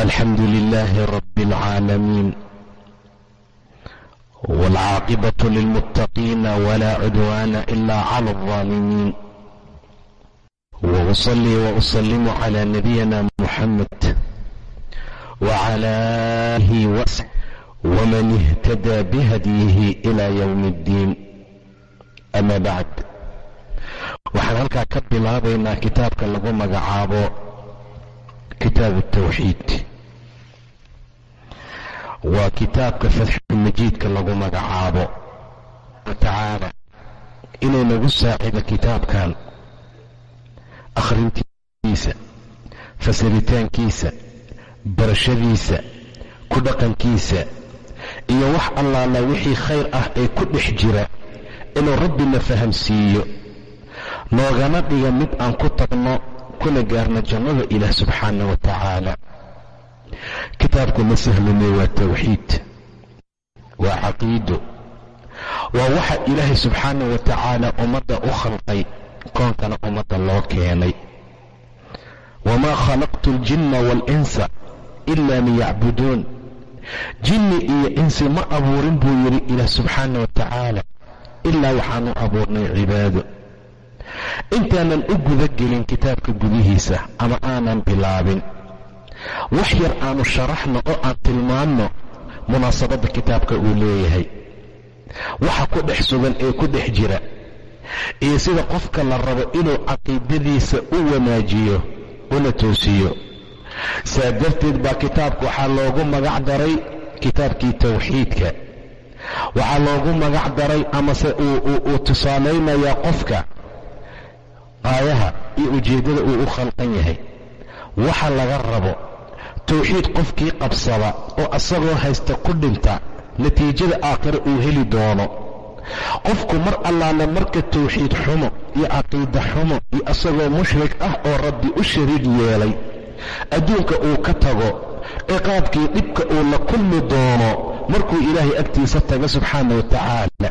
الحمد لله رب العالمين والعاقبة للمتقين ولا عدوان إلا على الظالمين وأصلي وأسلم على نبينا محمد وعلى آله وصحبه ومن اهتدى بهديه إلى يوم الدين أما بعد waxaan halkaa ka bilaabaynaa kitaabka lagu magacaabo kitaabu tawxiid waa kitaabka fatxulmajiidka lagu magacaabo. Tacaala inuu nagu saacido kitaabkan. Akhrintiisa fasiritaankiisa barashadiisa ku dhaqankiisa iyo wax allaala wixii khayr ah ee ku dhex jira inuu rabbina fahamsiiyo. Noogana dhiga mid aan ku tagno kuna gaarno jannada ilaah subxaana wa tacaala kitaabku ma sahlume waa tawxiid waa caqiido waa waxa ilaahay subxaana wa tacaala ummadda u khalqay koonkana ummadda loo keenay. Wamaa khalaqtu aljinna waalinsa ila liyacbuduun jinni iyo insi ma abuurin buu yidhi ilaah subxaana wa tacaala ilaa waxaanu abuurnay cibaado. Intaanan u guda gelin kitaabka gudihiisa ama aanan bilaabin wax yar aanu sharaxno oo aan tilmaanno munaasabadda kitaabka uu leeyahay. Waxa ku dhex sugan ee ku dhex jira iyo sida qofka la rabo inuu caqiidadiisa u wanaajiyo una toosiyo. Saa darteed baa kitaabka waxaa loogu magac daray kitaabkii tawxiidka. Waxaa loogu magac daray amase uu tusaalaynayaa qofka aayaha iyo ujeeddada uu u khalqan yahay. Waxa laga rabo tawxiid qofkii qabsada oo asagoo haysta ku dhinta natiijada aakhire uu heli doono. Qofku mar allaale marka tawxiid xumo iyo caqiida xumo iyo asagoo mushrik ah oo rabbi u shariig yeelay adduunka uu ka tago ciqaabkii dhibka uu la kulmi doono markuu ilaahay agtiisa tago subxaana wa tacaala.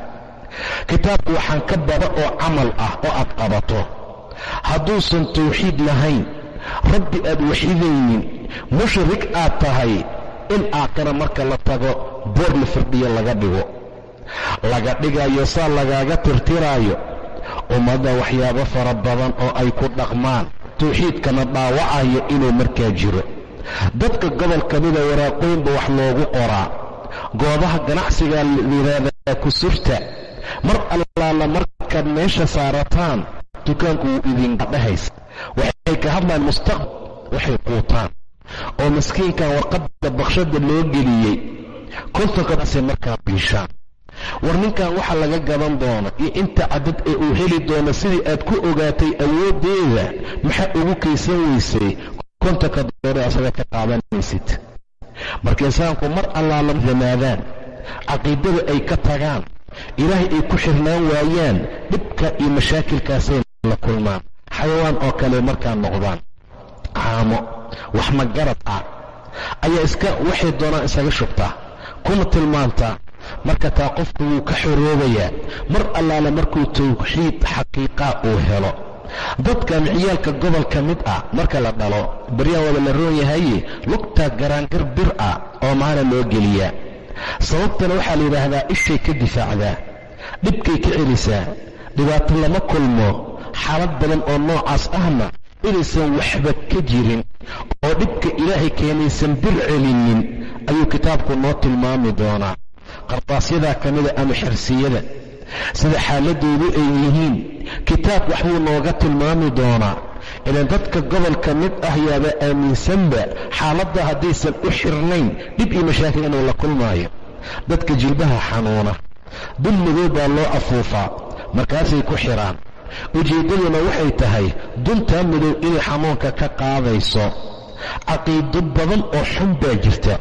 Kitaabku waxaan ka bada oo camal ah oo aad qabato. Hadduusan tawxiid lahayn rabbi aad waxidaynin mushrik aad tahay in aakhira marka la tago boor la firdhiyo laga dhigo. Laga dhigayo saa lagaaga tirtiraayo. Ummadda waxyaabo fara badan oo ay ku dhaqmaan tawxiidkana dhaawacayo inuu markaa jiro. Dadka gobol ka mida waraaqooyinba wax loogu qoraa. Goobaha ganacsigaa layidhaahdaa kusurta mar allaala markaad meesha saarataan dukaanku wuu idindhahaysa waxay ka hadlaan mustaqbal waxay quutaan oo maskiinkan warqadda bakshadda loo geliyey kontonkaasay markaa biishaan. War ninkan waxa laga gadan doono iyo inta cadad ee uu heli doono sidii aad ku ogaatay awooddeeda maxaa ugu kaysan weysay? Kontonka doore asaga ka qaadanaysid. Marka insaanku mar allaala damaadaan caqiidada ay ka tagaan ilaahay ay ku xirnaan waayaan dhibka iyo mashaakilkaasay la kulmaan xayawaan oo kale markaa noqdaan caamo wax magarad ah. Ayaa iska waxay doonaan isaga shubtaa kuna tilmaantaa marka taa qofku wuu ka xoroobayaa. Mar allaale markuu tawxiid xaqiiqaa uu helo. Dadkan ciyaalka gobol ka mid ah marka la dhalo baryaan wada la roon yahaye lugtaa garaangar bir ah oo maana loo geliyaa. Sababtana waxaa la yidhaahdaa ishay ka difaacdaa dhibkay ka celisaa dhibaato lama kulmo xaalad badan oo noocaas ahna inaysan waxba ka jirin oo dhibka ilaahay keenaysan bir celinin ayuu kitaabku noo tilmaami doonaa. Qardaasyadaa ka mida ama xersiyada sida xaaladoodu ay yihiin kitaab waxbuu nooga tilmaami doonaa. Ilan dadka gobolka mid ah yaaba aaminsanba xaaladda haddaysan u xirnayn dhib iyo mashaakil inuu la kulmaayo. Dadka jilbaha xanuuna dul madow baa loo afuufaa markaasay ku xidhaan ujeeddaduna waxay tahay duntaa madow inay xanuunka ka qaadayso. Caqiido badan oo xun baa jirta.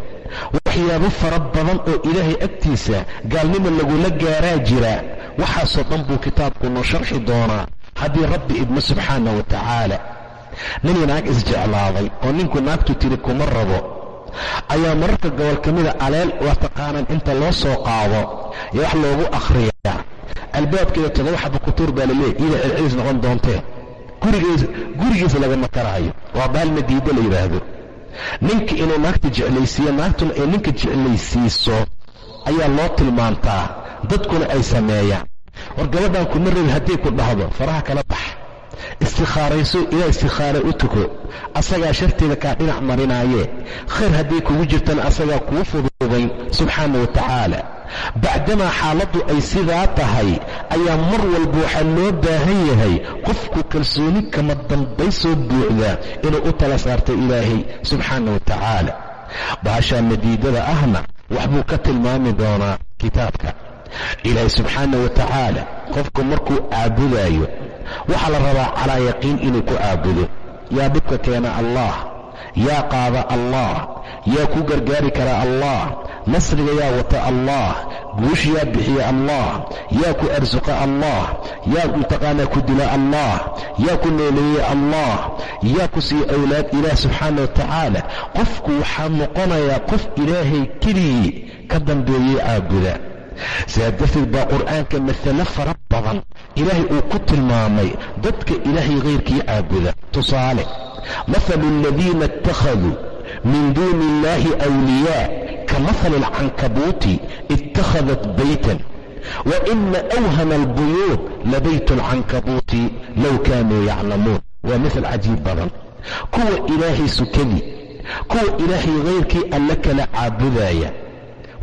Waxyaabo fara badan oo ilaahay agtiisa gaalnimo lagula gaaraa jira. Waxaasoo dhan buu kitaabku noo sharxi doonaa haddii rabbi idmo subxaana wa tacaala. Nin naag isjeclaaday oo ninku naagtu tiri kuma rabo. Ayaa mararka gobol ka mida aleel waa taqaanaan inta loo soo qaado. Ee wax loogu akhriyaa albaabkeeda todoba xaba kutuur baa laleeyahy iyada celcelis noqon doontee. Gurigiisa lagama karaayo waa baalma diidda la yidhaahdo ninka inuu naagta jeclaysiiyo naagtuna ay ninka jeclaysiiso ayaa loo tilmaantaa. Dadkuna ay sameeyaan. War gabadhan kuma rabi haddii ku dhahdo faraha kala bax istikhaarayso ilaa istikhaara u tuko. Asagaa sharteeda kaa dhinac marinaaye. Khayr hadday kugu jirtana asagaa kuu fuduudayn subxaana wa tacaala. Bacdamaa xaaladdu ay sidaa tahay ayaa mar walba waxaa loo baahan yahay qofku kalsooni kama dambaysoo buuxda inuu u tala saarto ilaahay subxaana wa tacaala. Baashaa madiidada ahna waxbuu ka tilmaami doonaa kitaabka. Ilaahay subxaana wa tacaala qofku markuu caabudaayo waxaa la rabaa calaa yaqiin inuu ku caabudo. Yaa dhibka keena allah. Yaa qaada allah. Yaa ku gargaari karaa allah. Nasriga yaa wata allah. Guush yaa bixiya allah. Yaa ku arsuqa allah. Yaa mutaqaanaa ku dila allah. Yaa ku nooleeye allah. Yaa ku siiya awlaad ilaah subxaana wa tacaala qofku waxaa noqonayaa qof ilaahay keligii ka dambeeyey caabuda sidaa darteed baa qur'aanka masale fara badan. Ilaahay uu ku tilmaamay dadka ilaahay khayrkii caabuda. Tusaale mahalu aladiina ittakhaduu min duuni illahi wliyaa ka mahali alcankabuuti ittakhadat baytan wa ina awhana albuyuud labaytu alcankabuuti low kaanuu yaclamuun. Waa misal cajiib badan. Kuwa ilaahay sukadii kuwa ilaahay khayrkii alle kala caabudaaya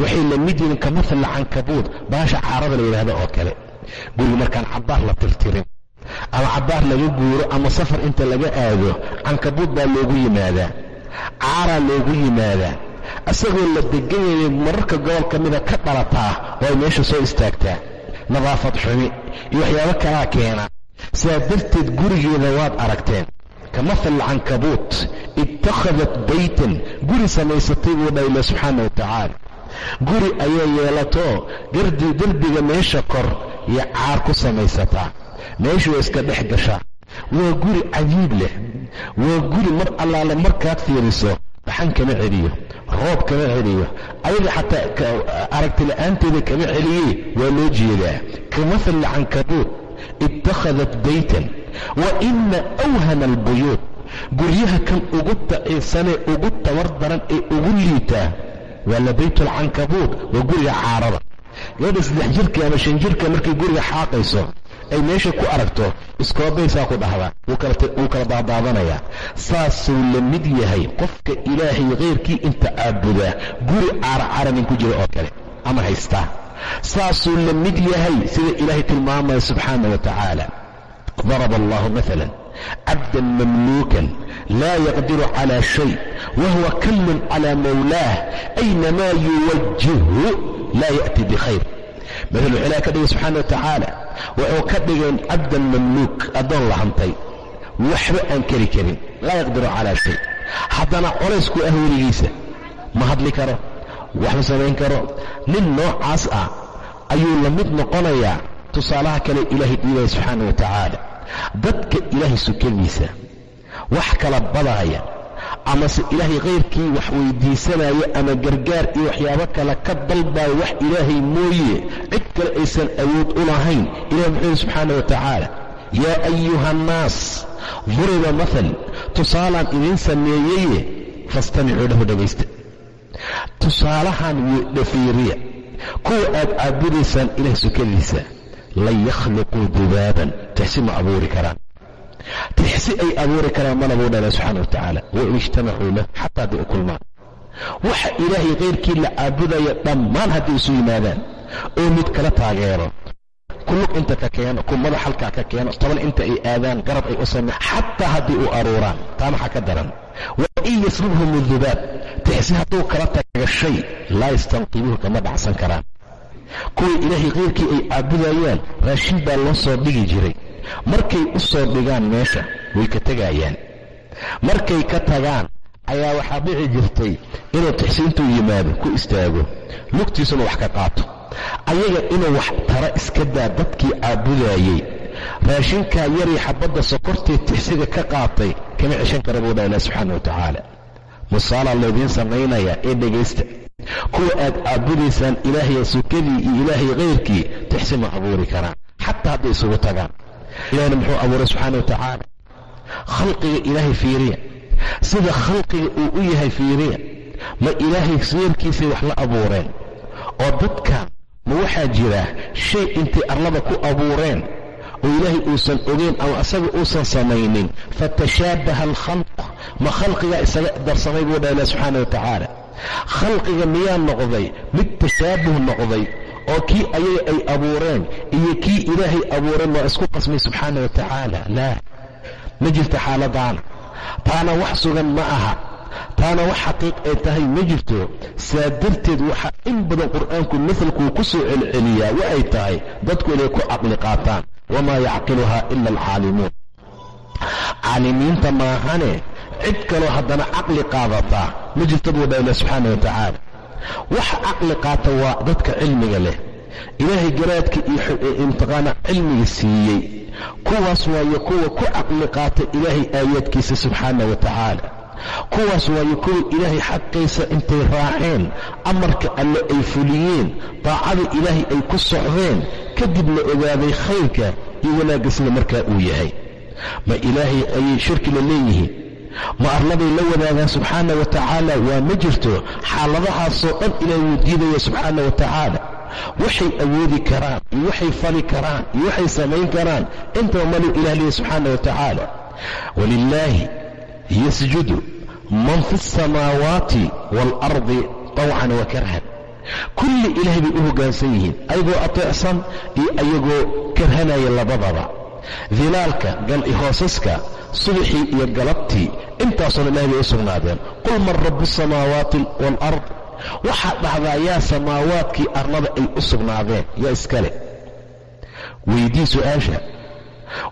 waxay la mid yihiin ka cankabuud baasha caarada la yidhaahdo oo kale guriga markaan cabbaar la tirtirin ama cabbaar laga guuro ama safar inta laga aado cankabuud baa loogu yimaadaa caaraa loogu yimaadaa isagoo la deganyayay mararka gobol ka mida ka dhalataa oo ay meesha soo istaagtaa nadaafad xumi iyo waxyaabo kalaa keena sidaa darteed gurigeeda waad aragteen ka mahal cankabuut ittakhadat baytan guri samaysatay buu dhaha ilah subxaana wa tacaala guri ayaa yeelatoo gardi derbiga meesha kor iyo caar ku samaysataa meeshu waa iska dhex gashaa. Waa guri cajiib leh. Waa guri mar allaale markaad fiiriso dhaxan kama celiyo roob kama celiyo. Ayaga xataa aragti la'aanteeda kama celiye waa loo jeedaa. Ka mahali cankabuud ittakhadat baytan. Wa ina awhana albuyuud guryaha kan ugu daciifsanee ugu tabar daran ee ugu liitaa waa labayt alcankabuud waa guriga caarada. Gabadha saddex jirka ama shan jirka markay guriga xaaqayso ay meesha ku aragto iskoobaysaa ku dhahdaa. Wuu kala daadaadanayaa saasuu la mid yahay qofka ilaahay khayrkii inta caabudaa guri caaracara nin ku jira oo kale ama haystaa saasuu la mid yahay sida ilaahay tilmaamaya subxaana wa tacaala daraba allahu maala cabdan mamluukan laa yaqdiru cala shay wahuwa kallun cala mawlaah aynamaa yuwajihhu laa ya'ti bikhayr. Madalu ilaah ka dhigay subxaana wa tacaala wuxuu ka dhigay cabdan mamluuk addoon la hantay waxba aan keri karin laa yaqdiru calaa shay. Haddana colaysku ah weligiisa ma hadli karo waxma samayn karo nin noocaas ah ayuu la mid noqonayaa tusaalaha kale ilaahay dhiibaya subxaana wa dadka ilaahay sukadiisa wax kala badaaya amase ilaahay khayrkii wax weydiisanaya ama gargaar iyo waxyaabo kale ka dalbaayo wax ilaahay mooye cid kale aysan awood u lahayn. Ilahi muxuu yihi subxaana wa tacaala yaa ayuha annaas duriba maal tusaalaan idiin sameeyeye fastamicuu lahu dhegaysta tusaalahan dhafiiriya kuwa aad caabudaysaan ilaah sukadiisa lan yakhluquu dubaaban tixsi ma abuuri karaan tixsi ay abuuri karaan mana buu dhala subxana wa tacaala wain ijtamacuu lah xataa hadday u kulmaan waxa ilaahay kayrkii la caabudaya dhammaan hadday isu yimaadaan oo mid kala taageero kulug inta ka keeno ku madax halkaa ka keeno toban inta ay aadaan garab ay u sameen xataa hadday u aruuraan taa maxaa ka daran wain yaslubhum dubaab tixsi hadduu kala taga shay laa yastanqibuhu kama dhacsan karaan kuwii ilaahay kayrkii ay caabudayaan raashin baa loo soo dhigi jiray. Markay u soo dhigaan meesha way ka tegayaan markay ka tagaan ayaa waxaa dhici jirtay inuu tixsiintuu yimaado ku istaago. Lugtiisuna wax ka qaato. Ayaga inuu wax tara iska daa dadkii caabudaayey raashinkaa yarii xabadda sokortii tixsiga ka qaatay kama ceshan kara buu dha ilah subxaana wa tacaala musaalaa laydiin samaynaya ee dhegaysta. Kuwa aad caabudaysaan ilaahay sukadii iyo ilaahay kayrkii tixsi ma abuuri karaan. Xataa hadday isugu tagaan. Ilahna muxuu abuuray subxaana wa tacaala. Khalqiga ilaahay fiiriya. Sida khalqiga uu u yahay fiiriya ma ilaahay siyarkiisay wax la abuureen? Oo dadkan ma waxaa jira shay intay arlada ku abuureen? Oo ilaahay uusan ogeyn ama asaga uusan samaynin? Fatashaabaha alkhalq ma khalqigaa isaga darsamay buu dha ilah subxaana wa tacaala khalqiga miyaa noqday? Mid tashaabuh noqday oo kii ayaga ay abuureen iyo kii ilaahay abuureen waa isku qasmay subxaana wa tacaala laa ma jirto xaaladaana taana wax sugan ma aha. Taana wax xaqiiq ay tahay ma jirto. Saa darteed waxaa in badan qur'aanku masalkuu ku soo celceliyaa waxay tahay dadku inay ku caqli qaataan. Wamaa yacqiluhaa ila alcaalimuun caalimiinta maahane cid kaloo haddana caqli qaadataa ma jirta buu dha ilah subxaana wa tacaala. Waxa caqli qaata waa dadka cilmiga leh. Ilaahay garaadka iyo imtiqaana cilmiga siiyey. Kuwaas waayo kuwa ku caqli qaata ilaahay aayaadkiisa subxaana wa tacaala. Kuwaas waayo kuwa ilaahay xaqiisa intay raaceen amarka alle ay fuliyeen daacada ilaahay ay ku socdeen kadibna ogaaday khayrka iyo wanaagga sida markaa uu yahay ma ilaahay ayay shirki la leeyihiin? Ma arladay la wadaagaan subxaana wa tacaala waa ma jirto xaaladahaasoo dhan ilaahay wuu diidaya subxaana wa tacaala waxay awoodi karaan iyo waxay fali karaan iyo waxay samayn karaan. Intaba maluu ilah leeya subxaana wa tacaala walilaahi yasjudu man fi alsamaawaati waalardi tawcan wa karhan. Kulli ilaahay bay u hoggaansan yihiin. Ayagoo ateecsan iyo ayagoo karhanaya labadaba dilaalka hoosaska subaxii iyo galabtii intaasoo ilahay bay u sugnaadeen qul man rabu asamaawaati waalard waxaad dhahdaa yaa samaawaadkii arlada ay u sugnaadeen yaa iskale weydii su'aasha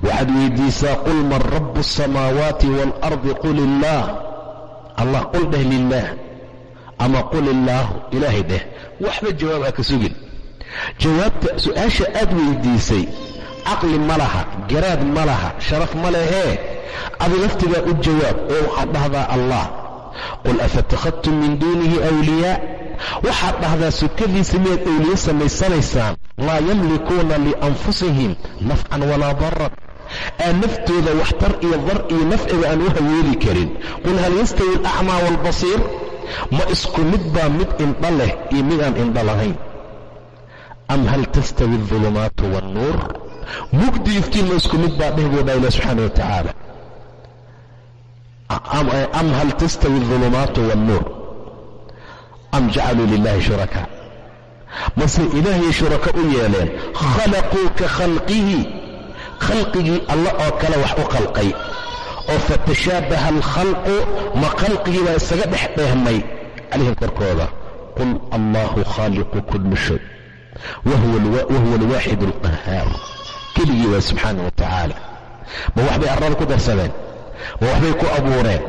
waxaad weydiisaa qul man rabu asamaawaati waalardi qul illaah allah qul dheh lilaah ama qul illaahu ilaahay dheh waxba jawaab ha ka sugin jawaabta su'aasha aad weydiisay caqli ma laha garaad ma laha sharaf ma lehee adi laftigaa u jawaab oo waxaad dhahdaa allah. Qul afatakhadtum min duunihi wliyaa waxaad dhahdaa sukadiisa miyaad awliye samaysanaysaan laa yamlikuuna lianfusihim nafcan walaa daran aan naftooda waxtar iyo dar iyo nafciga aan u hawoodi karin. Qul hal yastawi alacmaa waalbasiir ma isku mid baa mid indha leh iyo midaan indha lahayn. Am hal tastawi aldulumaatu waannuur mugdi iftiin ma isku mid baa dheh buu dha ilah subxaana wa tacaala am hal tastawi aldulumaatu waannuur am jacaluu lilahi shurakaa mase ilaahay shuraka u yeeleen? Khalaquu ka khalqihi. Khalqigii alla oo kale wax u khalqay. Oo fatashaabaha alkhalqu ma khalqigii baa isaga dhex dheehmay. Calayhim korkooda. Qul allahu khaaliqu kulli shay. Wahuwa alwaaxid alqahaar keligii waa subxaana wa tacaala. Ma waxbay arlada ku darsadeen? Ma waxbay ku abuureen?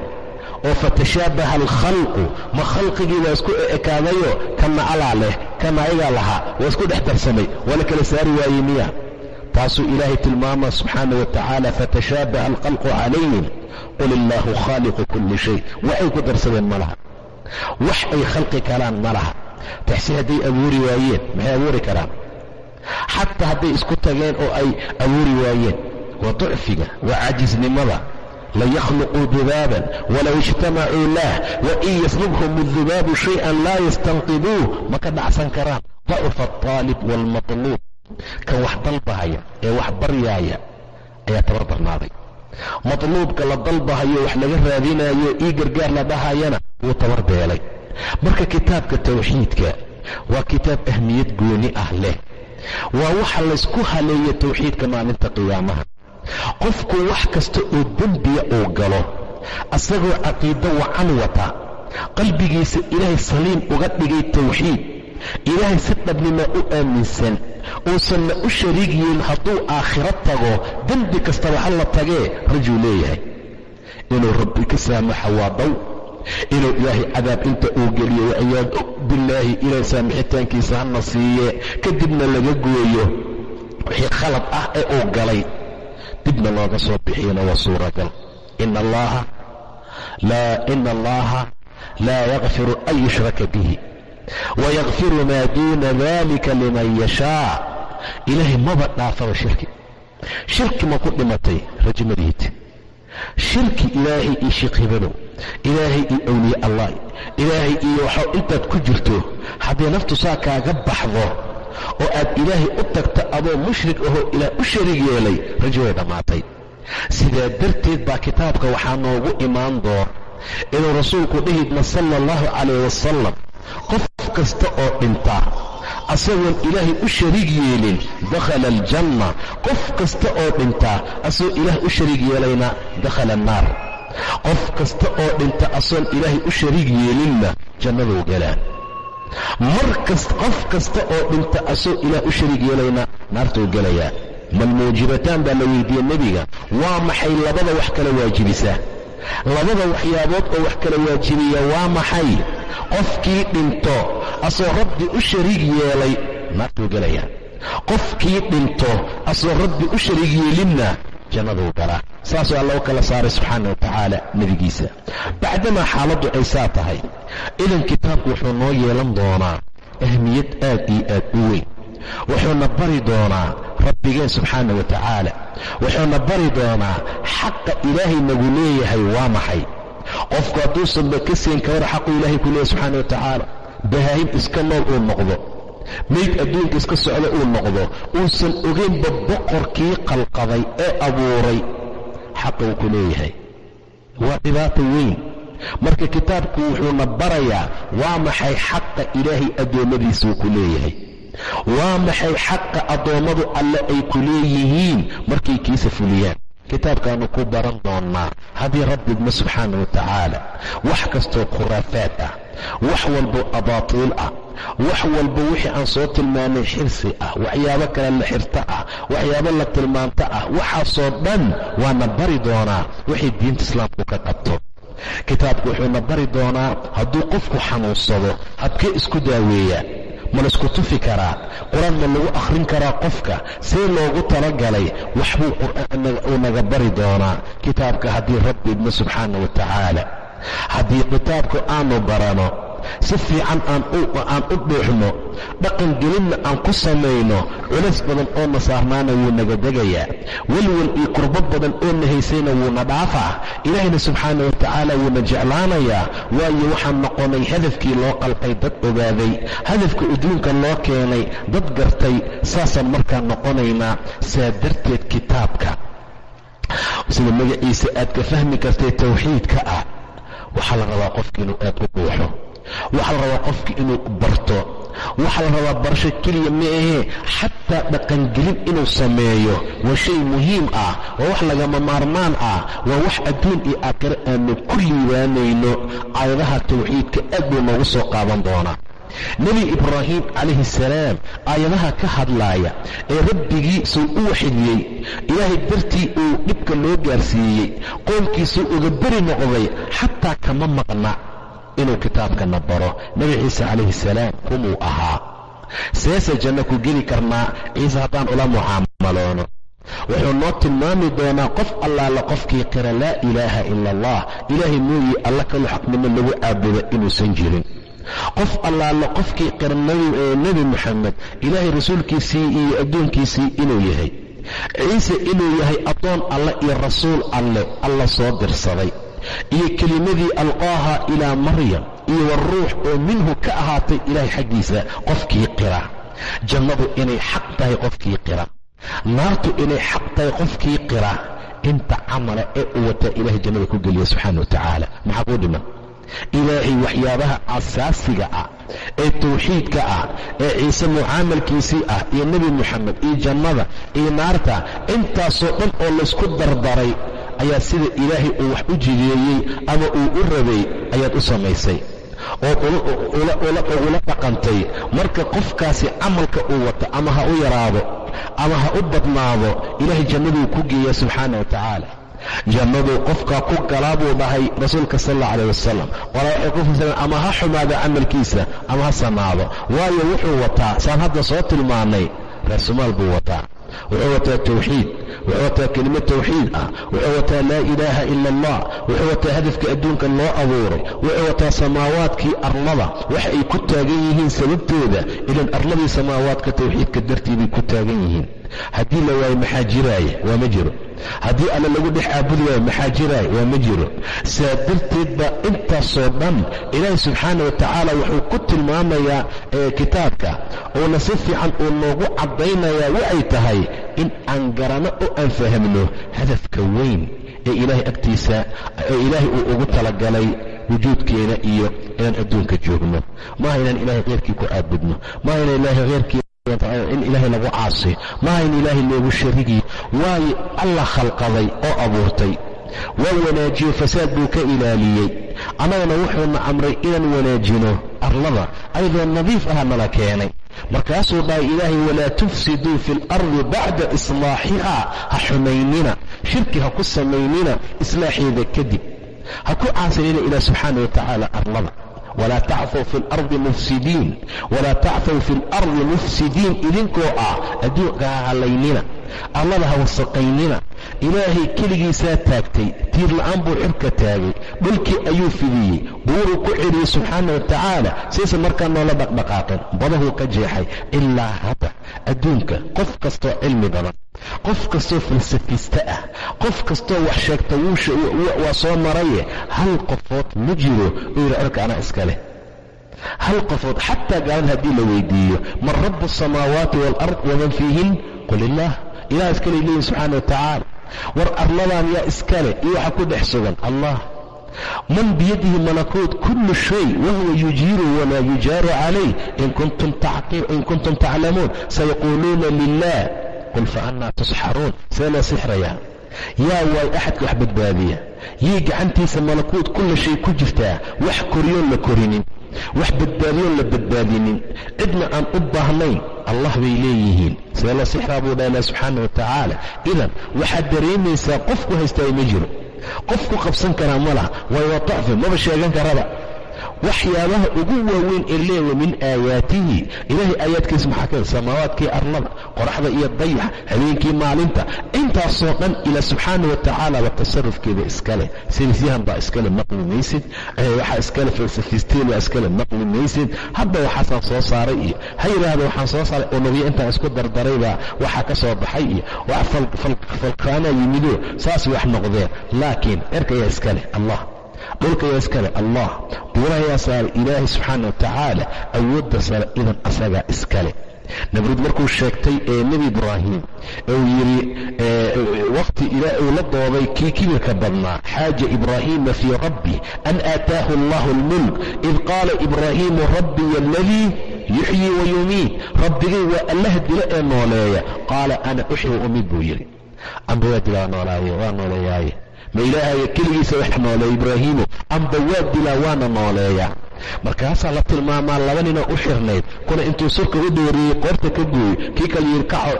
Oo fatashaabaha alkhalqu ma khalqigii waa isku ekaadayo kana alaa leh kana ayagaa lahaa? Waa isku dhex darsamay. Waa la kala saari waayey miya. Taasuu ilaahay tilmaama subxaana wa tacaala fatashaabaha alkhalqu calayhim qul illaahu khaaliqu kulli shay. Waxay ku darsadeen ma laha. Wax ay khalqi karaan ma laha. Taxsi hadday abuuri waayeen maxay abuuri karaan xataa hadday isku tageen oo ay abuuri waayeen. Waa ducfiga waa cajisnimada layakhluquu dubaaban walow ijtamacuu lah wain yaslubhum aldubaabu shay-an laa yastanqiduuh ma ka dhacsan karaan. Dacufa alطaalib waalmatluub kan wax dalbahaya ee wax baryaaya ayaa tabar darnaaday matluubka la dalbahayo wax laga raadinayo ii gargaar la dhahayana wuu tabar beelay. Marka kitaabka tawxiidka waa kitaab ahmiyad gooni ah leh waa waxa laysku haleeya tawxiidka maalinta qiyaamaha. Qofku wax kasta oo dembiya uu galo asagoo caqiido wacan wata qalbigiisa ilaahay saliim uga dhigay tawxiid ilaahay si dhabnima u aaminsan uusanna u shariig hadduu aakhiro tago dembi kastaba ha la tagee rajuu leeyahay. Inuu rabbi ka saamaxa waa dhow inuu ilaahay cadaab inta uu geliyo waciyaadu billaahi ilaahay saamixitaankiisa hana siiye. Kadibna laga gooyo wixii khalad ah ee uu galay. Dibna looga soo bixiyana waa suuragal ina allaha laa yakfiru an yushraka bihi wayakfiru maa duuna dalika liman yashaa. Ilaahay maba dhaafaba shirki. Shirki ma ku dhimatay rajmadiid shirki ilaahay iyo sheekh hebanow ilaahay iyo awliye allah. Ilaahay iyo waxaa intaad ku jirto. Haddii naftu saa kaaga baxdo oo aad ilaahay u tagto adoo mushrik ahoo ilaah u shariig yeelay rajo way dhammaatay sidaa darteed baa kitaabka waxaa noogu imaan door. Inuu rasuulku dhihidna sala allahu calayh wasalam qof kasta oo dhinta asagoon ilaahay u shariig yeelin dakhala aljanna. Qof kasta oo dhinta asagoo ilaah u shariig yeelayna dakhala annaar qof kasta oo dhinta asagoon ilaahay u shariig yeelinna jannaduu galaa mar kasta qof kasta oo dhinta asagoo ilaah u shariig yeelayna naartuu gelayaa malmuujibataan baa la weydiiyey nebiga waa maxay labada wax kala waajibisaa labada waxyaabood oo wax kala waajibiya waa maxay? Qofkii dhinto asagoo rabbi u shariig yeelay naartuu gelayaa qofkii dhinto asagoo rabbi u shariig yeelinna jannaduu galaa saasuu alla u kala saaray subxaana wa tacaala nebigiisa. Bacdamaa xaaladdu ay saa tahay idan kitaabku wuxuu noo yeelan doonaa ahmiyad aad iyo aad u weyn. Wuxuuna bari doonaa rabbigeen subxaana wa tacaala. Wuxuuna bari doonaa xaqa ilaahay nagu leeyahay waa maxay. Qofku hadduusanba ka siin kawar xaqu ilaahay ku leeyahay subxaana wa tacaala bahaahim iska nool uu noqdo. Mayd adduunka iska socda uu noqdo uusan ogeynba boqorkii qalqaday ee abuuray xaqa uu ku leeyahay. Waa dhibaato weyn. Marka kitaabku wuxuuna barayaa waa maxay xaqa ilaahay addoommadiisuu ku leeyahay? Waa maxay xaqa addoommadu alle ay ku leeyihiin? Markay kiisa fuliyaan kitaabkaannu ku baran doonnaa. Haddii rabbigma subxaana wa tacaala wax kastoo khuraafaad ah wax walbo abaatiil ah wax walbo wixii aan soo tilmaanay xirsi ah waxyaabo kale la xirto ah waxyaabo la tilmaanto ah waxaasoo dhan waana bari doonaa waxay diinta islaamku ka qabto. Kitaabku wuxuuna bari doonaa hadduu qofku xanuunsado habkee isku daaweeyaa ma laysku tufi karaa? Qur'aan ma lagu akhrin karaa qofka see loogu talagalay waxbuu qur'aan uu naga bari doonaa. Kitaabka haddii rabbi idmo subxaana wa tacaala. Haddii kitaabku aanu barano si fiican aan u dhuuxno dhaqangelinna aan ku samayno culays badan oo na saarnaana wuu naga degayaa. Welwel iyo kurbo badan oo na haysayna wuuna dhaafaa. Ilaahayna subxaana wa tacaala wuuna jeclaanayaa. Waayo waxaan noqonay hadafkii loo qalqay dad ogaaday. Hadafka adduunka loo keenay dad gartay. Saasaan markaa noqonaynaa saa darteed kitaabka. Sida magaciisa aad ka fahmi kartay tawxiidka ah waxaa la rabaa qofki inuu aad u dhuuxo waxaa la rabaa qofki inuu barto. Waxaa la rabaa barasho keliya ma ahee xataa dhaqangelin inuu sameeyo. Waa shay muhiim ah waa wax lagama maarmaan ah waa wax adduun iyo aakhire aanu ku liibaanayno. Aayadaha tawxiidka aad buu noogu soo qaadan doonaa. Nebi ibraahim calayhi salaam aayadaha ka hadlaaya ee rabbigiisuu u waxidiyey ilaahay dartii uu dhibka loo gaarsiiyey qoomkiisuu uga beri noqday xataa kama maqna inuu kitaabkana baro. Nebi ciise calayhi salaam kumuu ahaa. Seese janno ku geli karnaa ciise haddaan ula mucaamaloono wuxuu noo tilmaami doonaa qof allaala qofkii qira laa ilaaha ila allah ilaahay mooye alla kaloo xaqnimo lagu caabuda inuusan jirin. Qof allaala qofkii qira nebi moxamed ilaahay rasuulkiisii iyo adduunkiisii inuu yahay. Ciise inuu yahay addoon alle iyo rasuul alle alla soo dirsaday iyo kelimadii alqaaha ilaa maryam iyo waruux oo minhu ka ahaatay ilaahay xaggiisa qofkii qira. Jannadu inay xaq tahay qofkii qira. Naartu inay xaq tahay qofkii qira. Inta camala ee uu wataa ilahay jannada ku geliya subxaana wa tacaala. Maxaa kuu dhiman? Ilaahay waxyaabaha asaasiga ah ee tawxiidka ah ee ciise mucaamalkiisii ah iyo nebi moxamed iyo jannada iyo naarta intaasoo dhan oo laysku dardaray ayaa sida ilaahay uu wax u jideeyey ama uu u rabay ayaad u samaysay. Oo ugula dhaqantay. Marka qofkaasi camalka uu wato ama ha u yaraado ama ha u badnaado ilaahay jannaduu ku geeya subxaana wa tacaala. Jannaduu qofkaa ku galaa buu dhahay rasuulka sal alla calah wasalam walaa waxay ku ama ha xumaado camalkiisa ama ha sanaado waayo wuxuu wataa saan hadda soo tilmaannay raasumaal buu wataa wuxuu wataa tawxiid. Wuxuu wataa kelimo tawxiid ah. Wuxuu wataa laa ilaaha ila allah. Wuxuu wataa hadafka adduunka loo abuuray. Wuxuu wataa samaawaadkii arlada. Wax ay ku taagan yihiin sababtooda ilan arladii samaawaadka tawxiidka dartiibay ku taagan yihiin. Haddii la waayo maxaa jiraaya waa ma jiro haddii alle lagu dhex caabudi waayo maxaa jiraaya waa ma jiro. Saa darteed baa intaasoo dhan ilaahi subxaana wa tacaala wuxuu ku tilmaamayaa kitaabka uuna si fiican uu noogu caddaynayaa waxay tahay in aan garano oo aan fahamno hadafka weyn ee ilaahay agtiisa ee ilaahay uu ugu talagalay wujuudkeena iyo inaan adduunka joogno. Maaha inaan ilaahay keyrkii ku caabudno. Maaha inaan ilaahay keyrkii in ilaahay lagu caasiyo maaha in ilaahay loogu sharigiyo waayo allah khalqaday oo abuurtay. Waa wanaajiyo fasaad buu ka ilaaliyey. Annagana wuxuuna amray inaan wanaajino arlada ayadoo nadiif ah nala keenay. Markaasuu dhahay ilaahay walaa tufsiduu fi اlardi bacda islaaxihaa. Ha xumaynina. Shirki ha ku samaynina islaaxeeda kadib ha ku caasinina ilaah subxaana wa tacaala arlada walaa tacfaw fi lardi mufsidiin walaa tacfaw fi اlardi mufsidiin idinkoo ah adduunka ha halaynina allada ha wasaqaynina ilaahay keligiisaa taagtay tiir la'aan buu xirka taagay dhulkii ayuu fidiyey buuruu ku celiyey subxaana wa tacaala siaysan markaa noola dhaqdhaqaaqin badahuu ka jeexay ilaa hadda adduunka qof kastoo cilmi badan qof kastoo falsafiiste ah qof kastoo wax sheegta waa soo maraye hal qofood ma jiro uu yidhi cirka anaa iska leh. Hal qofood xataa gaalada haddii la weydiiyo man rabu asamaawaati waalard waman fiihin? Qul illaah ilaha iskale leeyihiin subxaana wa tacaala war arladan yaa iskale iyo waxa ku dhex sugan. Allah. Man biyadihi malakuut kullu shay wahuwa yujiiru walaa yujaaru calayh. In kuntum taclamuun sayaquuluuna lilah qul fa annaa tusxaruun. See loo sixrayaa yaa waay axadka wax badbaadiya. Yay gacantiisa malakuut kulla shay ku jirtaa. Wax koriyoon la korinin wax badbaadiyoon la badbaadinin. Cidna aan u baahnayn allah bay leeyihiin. See loo sixraa buu dha ilah subxaana wa tacaala. Idan waxaad dareemaysaa qofku haystaay ma jiro. Qofku qabsan karaa ma laha way waa dacfi maba sheegan karaba waxyaabaha ugu waaweyn ee leewa min aayaatihi. Ilaahay aayaadkiisa maxaa ka samaawaadkii arlada qoraxda iyo dayax habeenkii maalinta. Intaasoo dhan ila subxaana wa tacaalaba tasarufkeeda iskale silisyahan baa iskale maqli maysid waxaa iskale falsafiisteen baa iskale maqli maysid hadda waxaasaan soo saaray iyo ha yidhaahdo waxaan soo saaray unugyo intaan isku dardaraybaa waxaa ka soo baxay iyo wax falkaana yimido saas wax noqdeen. Laakiin erkayaa iskale allah dhulka yaa iskale allah buurahayaa saare ilaahay subxaana wa tacaala awoodda sare idan asagaa iskale. Nabruud markuu sheegtay ee nebi ibraahim uu yidhi wakhti ilaa uu la dooday kii kibirka badnaa xaaja ibraahiima fii rabbi an aataahu allahu almulk id qaala ibraahiimu rabbiya aladii yuxyii wa yumiit rabbigay waa allaha dilo ee nooleeya. Qaala ana uxyi wa buu yidhi amba dilaa noolaaye waa nooleeyaaye ma ilaahaya keligiisa wax nooleeya ibraahiimo amba waa dilaa waana nooleeyaa markaasaa la tilmaamaa laba ninoo u xirnayd kuna intuu surka u dhooriyey qoorta ka gooyo kii kale yidhi kaco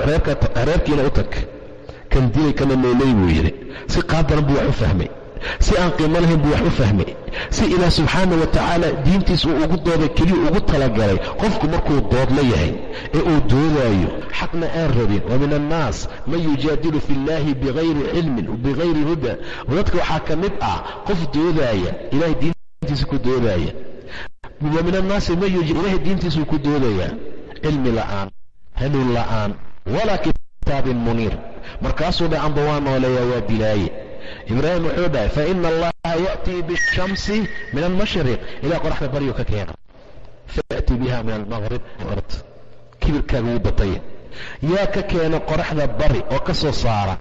reerkiina u tag. Kan dilay kana nooleey buu yidhi. Si qaadaran buu wax u fahmay si aan qiimo lahayn buu wax u fahmay. Si ilaah subxaana wa tacaala diintiis uu ugu dooday keliya ugu talagalay qofku markuu dood la yahay ee uu doodaayo xaqna aan rabin wa min annaas man yujaadilu fi illaahi bikayri cilmin bikayri huda. Dadka waxaa ka mid ah qof doodaaya ilahay diintiisa ku doodaaya. Wa min annaasi man ilahay diintiisuu ku doodayaa cilmi la'aan hanuun la'aan walaa kitaabin muniir. Markaasuu dha amba waa nooleeyaa waa dilaaye ibraahim wuxuu dhahay faina allaha ya'tii bishamsi min almashriq. Ilaa qoraxda baryu ka keena. Fa'ti biha min almaqrib kibirkaaga wuu bataya yaa ka keena qoraxda bari oo ka soo saara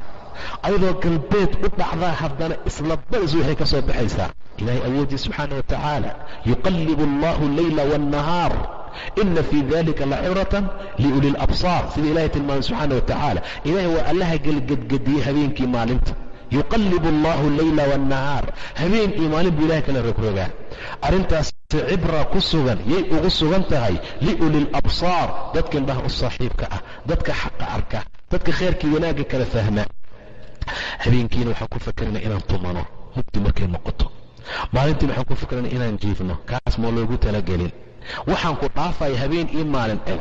ayadoo galbeed u dhacdaa haddana isla baris waxay ka soo baxaysaa ilahay awoodii subxaana wa tacaala yuqallibu allahu alleyla waannahaar ina fii dalika lacibratan liuli labsaar sida ilahay tilmaamay subxaana wa tacaala. Ilahay waa allaha gelgedgediyey habeenkii maalinta yuqallibu allahu alleyla waannahaar habeen iyo maalin buu ilahay kala rogrogaa arrintaas cibra ku sugan yay ugu sugan tahay liuli labsaar dadka indhaha u saaxiibka ah dadka xaqa arka dadka khayrkii wanaagga kala fahma. Habeenkiina waxaan ku fakarana inaan tumano mugdi markay noqoto. Maalintiin waxaan ku fakarana inaan jiifno kaas moo loogu talagelin. Waxaan ku dhaafaya habeen iyo maalin eh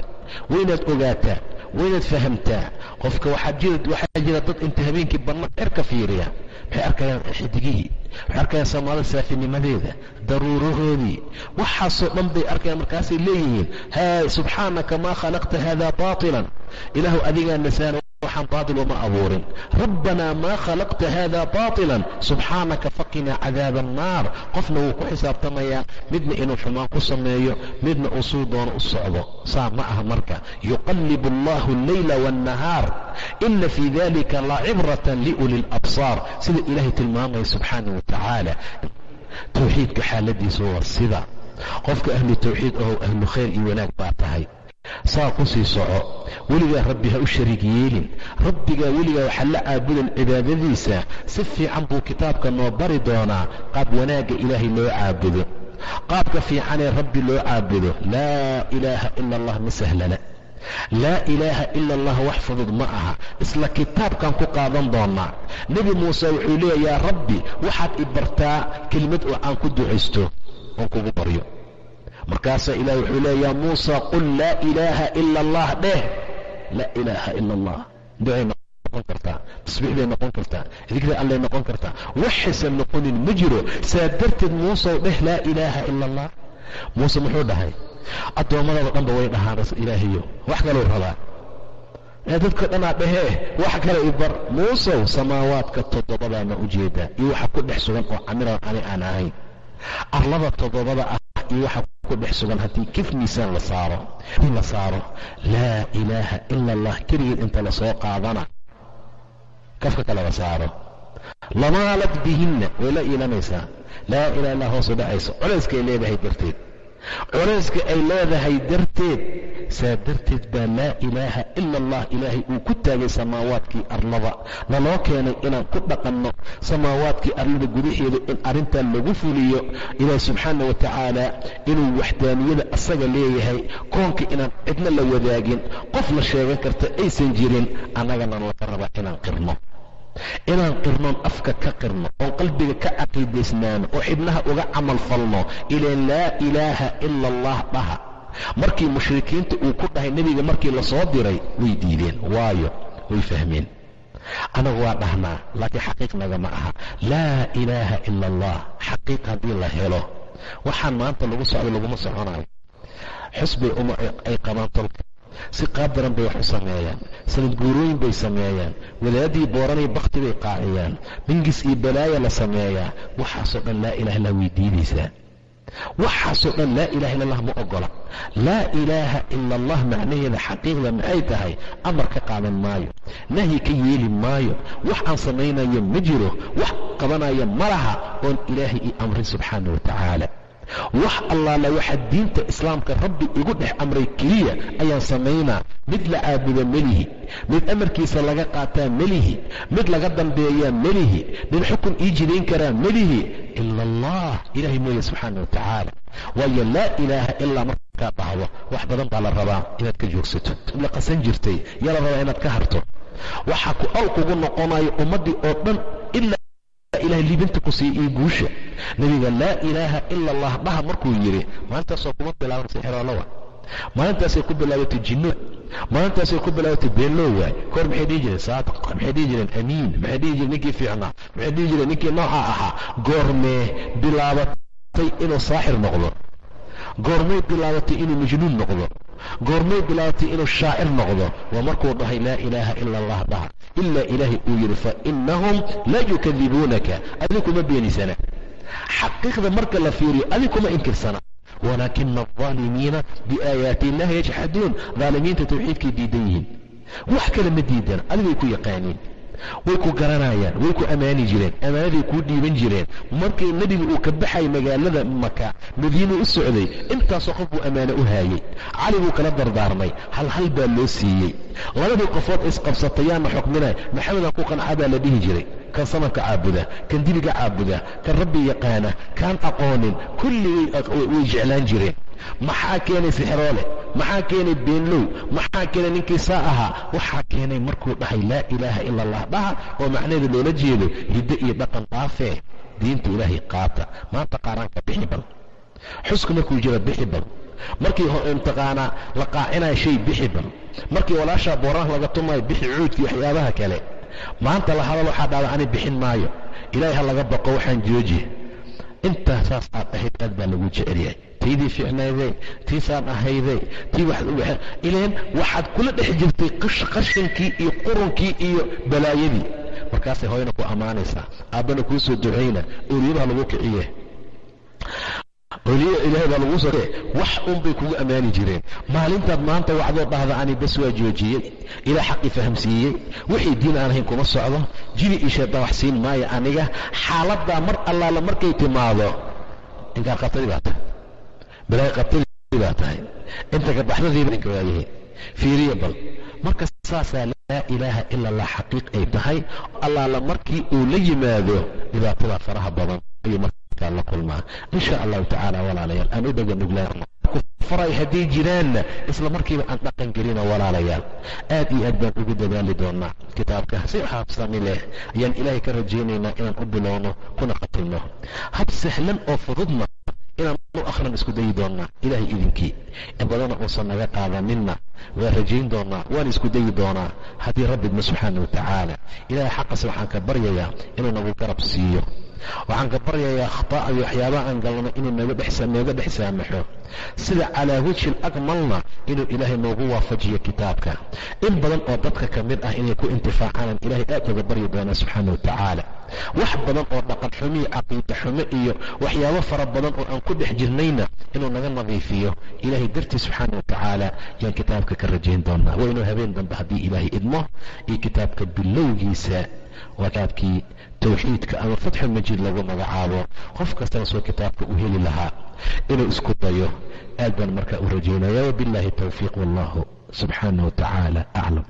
waynaad ogaataa waynaad fahamtaa qofka waxaa jira dad inta habeenkii bannaan cerka fiiriya. Waxay arkayaan xidigihii waxay arkayaan soomaalida saafinimadeeda daruurahoodii waxaasoo dhan bay arkayaan markaasay leeyihiin subxaanaka maa khalaqta hada baatilan. Ilaahu adigaa nasaana waxaan baatil uma abuurin. Rabbanaa maa khalaqta hada baatilan. Subxaanaka faqinaa cadaaba annaar qofna wuu ku xisaabtamayaa midna inuu xumaan ku sameeyo. Midna uu suu doono u socdo. Saa ma aha marka. Yuqallibu allahu alleyla waannahaar ina fii dalika lacibratan liuli labsaar sida ilaahay tilmaamaya subxaanah wa towxiidka xaaladiisu waa sida. Qofka ahlu tawxiid ahow ahlu khayr iyo wanaag baa tahay saa ku sii soco. Weligaa rabbi ha u shariig yeelin. Rabbigaa weligaa waxaa la caabudan cibaadadiisa. Si fiican buu kitaabka noo bari doonaa. Qaab wanaagga ilaahay loo caabudo. Qaabka fiicanee rabbi loo caabudo. Laa ilaaha ila allah ma sahlana. Laa ilaaha ila allah wax fudud ma aha. Isla kitaabkan ku qaadan doonaa. Nebi muuse wuxuu leeya yaa rabbi waxaad i bartaa kelimad oo aan ku ducaysto. Oon kugu baryo markaasaa ilaah wuxuu leeya yaa muusa qul laa ilaaha ila allah dheh. Laa ilaaha ila allah. Ducay noqon kartaa tasbiix bay noqon kartaa dikri allay noqon kartaa. Waxaysan noqonin ma jiro. Saa darteed muusew dheh laa ilaaha ila allah. Muuse muxuu dhahay addoommadada dhanba way dhahaan ilaahiyo wax kalou rabaa. Ee dadka dhanaa dhahee wax kale i bar muusow samaawaadka toddobadaana u jeedaa iyo waxa ku dhex sugan oo camiran ani aan ahayn. Arlada toddobada ah iyo waxa ku dhex sugan haddii kif miisaan la saaro la saaro laa ilaaha ila allah keligeed inta la soo qaadana kafka kale la saaro. Lamaalad bihinna way la iilanaysaa. Laa ilaha illah hoosu dhacayso. Culayskay leedahay darteed culayska ay leedahay darteed saa darteed baa laa ilaaha ila allah ilaahay uu ku taagay samaawaadkii arlada. Naloo keenay inaan ku dhaqanno samaawaadkii arlada gudaheeda in arrintaa lagu fuliyo. Ilaahi subxaana wa tacaala inuu waxdaaniyada asaga leeyahay koonka inaan cidna la wadaagin qof la sheegan karta aysan jirin annagana laga rabaa inaan qirno inaan qirnoon afka ka qirno oon qalbiga ka caqiidaysnaano oo xibnaha uga camal falno ilaan laa ilaaha ila allah dhaha. Markii mushrikiinta uu ku dhahay nebiga markii la soo diray way diideen waayo way fahmeen. Anagu waa dhahnaa laakiin xaqiiqnaga ma aha. Laa ilaaha ila allah xaqiiq haddii la helo. Waxaan maanta lagu socdo laguma soconayo. Xusbay uma ay qabaan tolka si qaab daran bay wax u sameeyaan. Sanad guurooyin bay sameeyaan. Wadaadii booranay bakhti bay qaaciyaan mingis iyo balaaya la sameeyaa. Waxaasoo dhan laa ilaha illah way diidaysaa waxaasoo dhan laa ilaha illa allah ma ogola. Laa ilaaha ila allah macnaheeda xaqiiqda maxay tahay? Amar ka qaadan maayo. Nahyi ka yeeli maayo. Wax aan samaynayo ma jiro. Wax qabanaya ma laha. Oon ilaahay ii amrin subxaana wa tacaala wax allaala waxa diinta islaamka rabbi igu dhex amray keliya ayaan samaynaa. Mid la caabudo melihi. Mid amarkiisa laga qaataa melihi. Mid laga dambeeyaa melihi. Mid xukun ii jidayn karaa melihi. Ila allah ilahay mooye subxaana wa tacaala. Waayo laa ilaaha ilaa markaa dhahdo wax badan baa la rabaa inaad ka joogsato. La qasan jirtay yaa la rabaa inaad ka harto. Waxa ku al kugu noqonayo ummaddii oo dhan ilaa ilahay liibinta ku siiya iyo guusha nebiga laa ilaaha ila allah dhaha markuu yidhi maalintaasoo kuma bilaaban sixroolawa maalintaasay ku bilaabatay jinno maalintaasay ku bilaabatay beenloowa koor maxay dhihi jireen? Saadiq maxay dhihi jireen? Amiin. Maxay dhihi jireen? Ninkii fiicnaa maxay dhihi jireen? Ninkii noocaa ahaa. Goormee bilaabatay inuu saaxir noqdo. Goormay bilaabatay inuu majnuun noqdo goormay bilaabatay inuu shaacir noqdo waa markuu dhahay laa ilaaha ila allah dhaha. Ilaa ilaahay uu yidhi fa inahum la yukadibuunaka adi kuma beenisana. Xaqiiqda marka la fiiriyo adi kuma inkirsana walaakina alظaalimiina biaayaati illahi yajxaduun dhaalimiinta tawxiidkay diidan yihiin. Wax kale ma diidana adigay ku yaqaaniin way ku garanayaan way ku ammaani jireen ammaanaday kuu dhiiban jireen. Markii nebiga uu ka baxay magaalada maka madiine u socday intaasoo qof buu ammaano u haayey cali buu kala dardaarmay hal hal baa loo siiyey. Labadii qofood isqabsatay yaana xukminay. Maxamedaan ku qancaa baa la dhihi jiray kan sanadka caabuda kan dibiga caabuda kan rabbi yaqaana kaan aqoonin kulligay way jeclaan jireen. Maxaa keenay sixroole? Maxaa keenay beenlow? Maxaa keenay ninkii saa ahaa? Waxaa keenay markuu dhahay laa ilaaha ila allah dhaha oo macnaheeda loola jeedo hiddo iyo dhaqan dhaafee diinta ilaahay qaata. Maanta qaaraanka bixi bal. Xusku markuu jiro bixi bal. Markii imtiqaanaa la qaacinayo shay bixi bal. Markii walaashaa booraanka laga tumayo bixi cuudkii waxyaabaha kale maanta la hadal waxaa dhahda ani bixin maayo. Ilaahay ha laga baqo waxaan joojiye intaa saas aad ahayd aad baa lagu jecelyahay taydii fiicnayday tiisaan ahayday tii ileen waxaad kula dhex jirtay qashankii iyo qurunkii iyo balaayadii. Markaasay hooyana ku ammaanaysaa aabbana kuu soo ducayna ooliyabaha lagu kiciye oliya ilaahay baa lagu soo wax unbay kugu ammaani jireen. Maalintaad maanta wacdoo dhahda ani bas waa joojiyey ilaa xaqii fahamsiiyey wixii diin aan ahayn kuma socdo. Jini iyo shaytaan wax siin maayo aniga. Xaaladdaa mar allaala markay timaado. Inkaar qabtadii baa tahay. Balaayo qabtadii baa tahay. Inta gabaxdadiiba ninka waayahay fiiriya bal marka saasaa laa ilaaha ila allah xaqiiq ay tahay. Allaala markii uu la yimaado dhibaatada faraha badan ayuu markaa la kulmaa. Insha allahu tacaala walaalayaal aan u dhaganuglaano kufaray hadday jiraanna isla markiiba aan dhaqan gelino walaalayaal. Aad iyo aad baan ugu dadaali doonaa. Kitaabka si xaabsami leh ayaan ilaahay ka rajaynaynaa inaan u bilowno kuna qatilno. Hab sahlan oo fududna inaan u isku dayi doonnaa ilaahay idinkii in badana uusan naga qaadaninna waan rajayn doonaa waan isku dayi doonaa. Haddii rabbi idna subxaana wa tacaala ilaahay xaqase waxaan ka baryayaa inuu nagu garab siiyo waxaan ka baryayaa khطa'a iyo waxyaabaha aan galno inuu nooga dhex saamaxo. Sida calaa wejhi akmalna inuu ilaahay noogu waafajiyo kitaabka. In badan oo dadka ka mid ah inay ku intifaacaan ilahay aad nooga baryi doonaa subxaana wa wax badan oo dhaqan xumo iyo caqiida xumo iyo waxyaabo fara badan oo aan ku dhex jirnayna inuu naga nadiifiyo ilaahay dartii subxaana wa ayaan kitaabka ka rajayn doonaa. Waa inuu habeen dambe haddii ilaahay idmo iyo kitaabka bilowgiisa waa kitaabkii tawxiidka ama fatxulmajiid lagu magacaabo qof kastana soo kitaabka u heli lahaa inuu isku dayo aad baan markaa u rajaynaya wabiاllahi towfiiq wallahu subxaanaه wa tacaala aclam